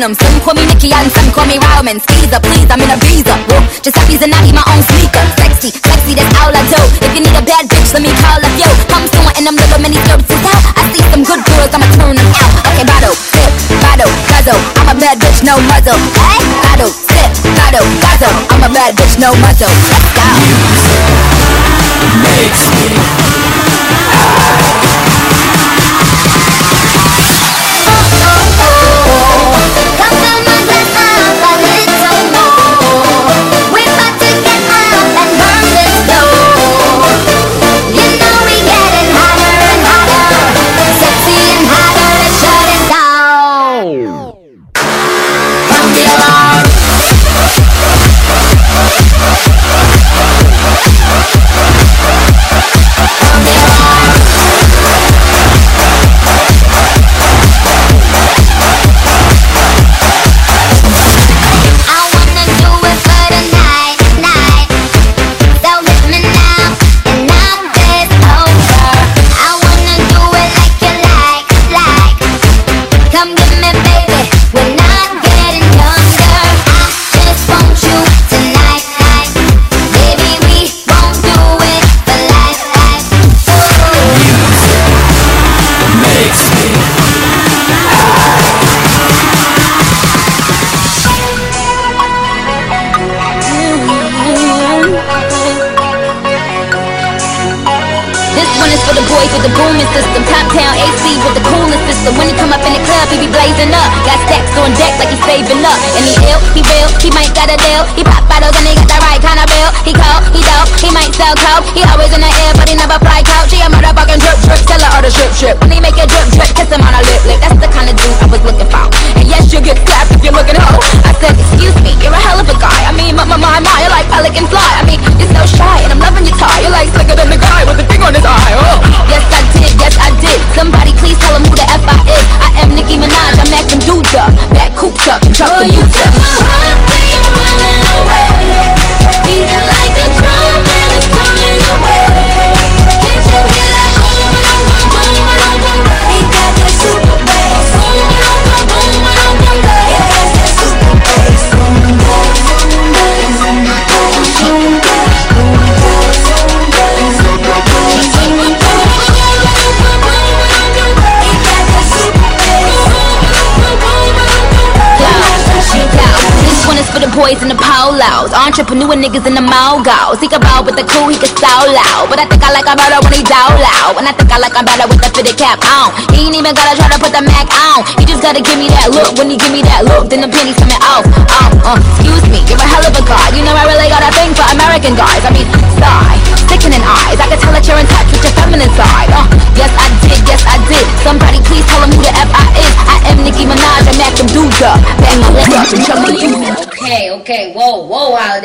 them. Some call me Nikki and some call me Roman. Skeezer, please, I'm in a visa. Just happy and I need my own sneaker. Sexy, sexy, that's all I do. If you need a bad bitch, let me call up yo. Come soon and them little mini services out. I see some good girls, I'ma turn them out. Okay, bottle, sip, bottle, guzzle. I'm a bad bitch, no muzzle. Hey, bottle, sip, bottle, guzzle. I'm a bad bitch, no muzzle. Let's go. Baby. System. Top town AC with the coolest system. When he come up in the club, he be blazing up. Got stacks on deck like he's saving up. And he ill, he real, he might got a deal. He pop bottles and he got the right kind of bill. He cold, he dope, he might sell coke. He always in the air, but he never fly boys in the polos, entrepreneur niggas in the mogos. Can ball with the cool, he can so loud. But I think I like him better when he down loud. And I think I like him better with the fitted cap on. He ain't even gotta try to put the Mac on. He just gotta give me that look. When he give me that look, then the pennies coming off. Oh, uh, excuse me, you're a hell of a guy. You know I really got a thing for American guys. I mean, sigh, sickening eyes. I can tell that you're in touch with your feminine side. Uh, yes I did, yes I did. Somebody please tell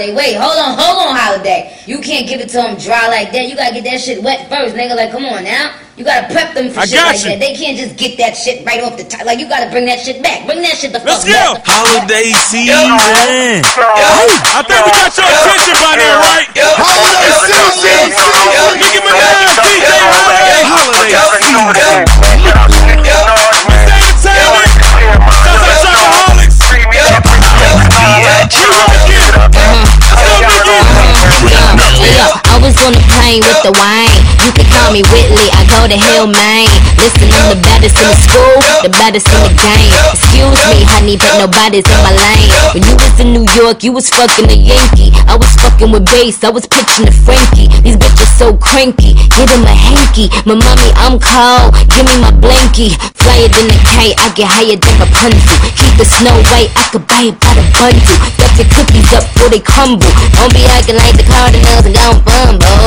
holiday. Wait, hold on, hold on, holiday. You can't give it to them dry like that. You gotta get that shit wet first, nigga. Like, come on now. You gotta prep them for I shit got like you. that. They can't just get that shit right off the top. Like, you gotta bring that shit back. Bring that shit the Let's fuck go. back. Holiday season. I think we got your attention by now, right? Holiday season. Nicki Minaj, on the plane with the wine. You can call me Whitley, I go to Hill, Maine. Listen, I'm the baddest in the school, the baddest in the game. Excuse me, honey, but nobody's in my lane. When you was in New York, you was fucking a Yankee. I was fucking with bass, I was pitching to Frankie. These bitches so cranky, get him a hanky. My mommy, I'm cold, give me my blankie. Flyer than a kite, I get higher than a pencil. Keep the snow white, I could buy it by the bundle. Got your cookies up before they crumble. Don't be acting like the Cardinals and don't fumble.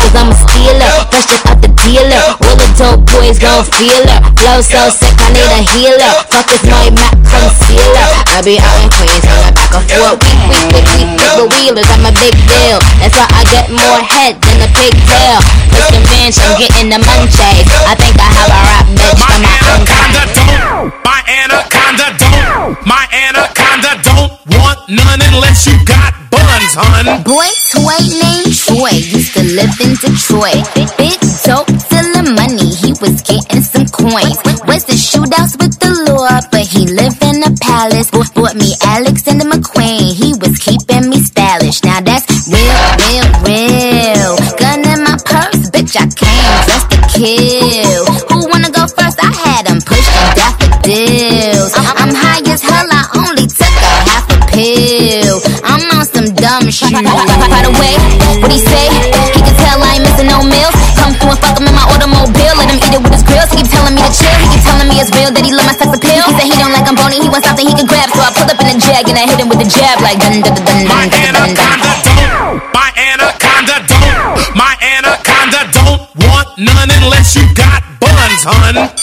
Cause I'm a stealer, fresh up out the dealer. All the dope boys gon' feel her. Flow so sick, I need a healer. Fuck is my Mac concealer. I be out in Queens, I'm back and forth. Week, week, week, week, with wheelers, I'm a big deal. That's why I get more head than a pigtail. Push the mansion, getting the munchies. I think I have a rap bitch My for my anaconda don't. My anaconda don't. My anaconda don't want none unless you got buns, hun. Boy, toy named Troy used to live in Detroit. Big dope, selling money, he was getting some coins. Was the shootouts with the law, but he lived in McQueen. He was keeping me stylish. Now that's real, real, real. Gun in my purse, bitch, I came just to kill. Who wanna go first? I had them pushing daffodils. I'm high as hell, I only took a half a pill. I'm on some dumb shit. By the way, what he say? He can tell I ain't missing no meals. Come through and fuck him in my automobile. Let him eat it with his grills. He keep telling me to chill. He keep telling me it's real that he love my sex appeal. Jag and I hit him with a jab like dun dun dun dun dun dun dun. My anaconda don't. My anaconda don't want none unless you got buns, hun.